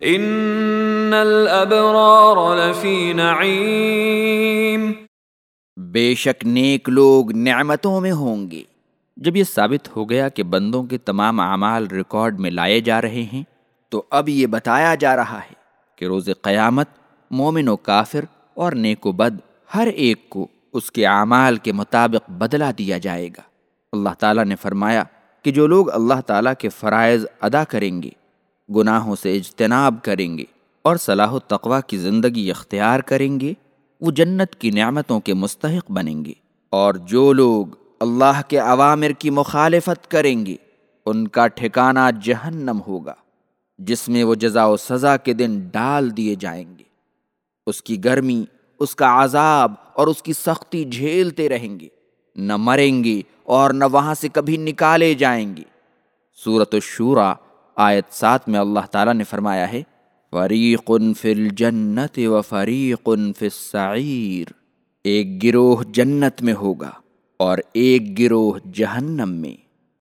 ان الابرار لفی نعیم بے شک نیک لوگ نعمتوں میں ہوں گے۔ جب یہ ثابت ہو گیا کہ بندوں کے تمام اعمال ریکارڈ میں لائے جا رہے ہیں، تو اب یہ بتایا جا رہا ہے کہ روز قیامت مومن و کافر اور نیک و بد ہر ایک کو اس کے اعمال کے مطابق بدلا دیا جائے گا۔ اللہ تعالیٰ نے فرمایا کہ جو لوگ اللہ تعالیٰ کے فرائض ادا کریں گے گناہوں سے اجتناب کریں گے اور صلاح و تقوا کی زندگی اختیار کریں گے، وہ جنت کی نعمتوں کے مستحق بنیں گے۔ اور جو لوگ اللہ کے عوامر کی مخالفت کریں گے، ان کا ٹھکانہ جہنم ہوگا، جس میں وہ جزا و سزا کے دن ڈال دیے جائیں گے۔ اس کی گرمی، اس کا عذاب اور اس کی سختی جھیلتے رہیں گے۔ نہ مریں گے اور نہ وہاں سے کبھی نکالے جائیں گے۔ صورت الشورا آیت سات میں اللہ تعالیٰ نے فرمایا ہے فریق فی الجنت و فریق فی السعیر ایک گروہ جنت میں ہوگا اور ایک گروہ جہنم میں۔